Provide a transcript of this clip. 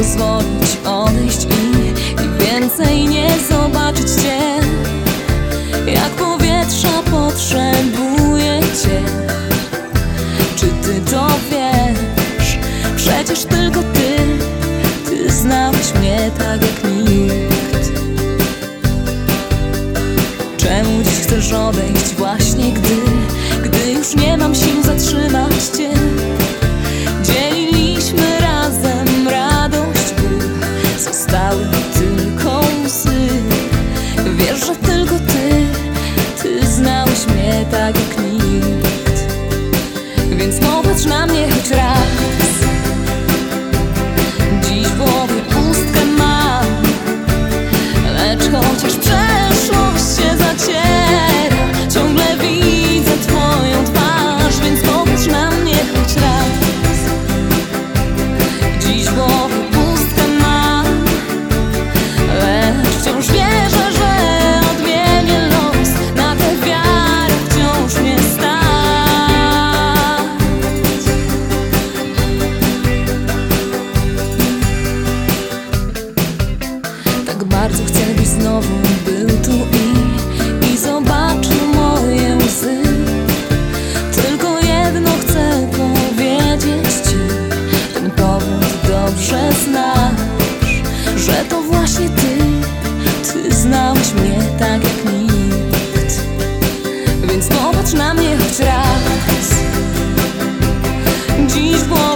pozwolić odejść i, i więcej nie zobaczyć Cię. Jak powietrza potrzebuję Cię. Czy Ty to wiesz? Przecież tylko Ty, Ty znałeś mnie tak jak nikt. Czemu dziś chcesz odejść właśnie gdy Wiesz, że tylko Ty, Ty znałeś mnie tak jak nikt. Więc popatrz na mnie choć raz bardzo chcę, byś znowu był tu i, i zobaczył moje łzy. Tylko jedno chcę powiedzieć ci, ten powód dobrze znasz, że to właśnie ty, ty znałeś mnie tak jak nikt. Więc popatrz na mnie choć raz. Dziś błąd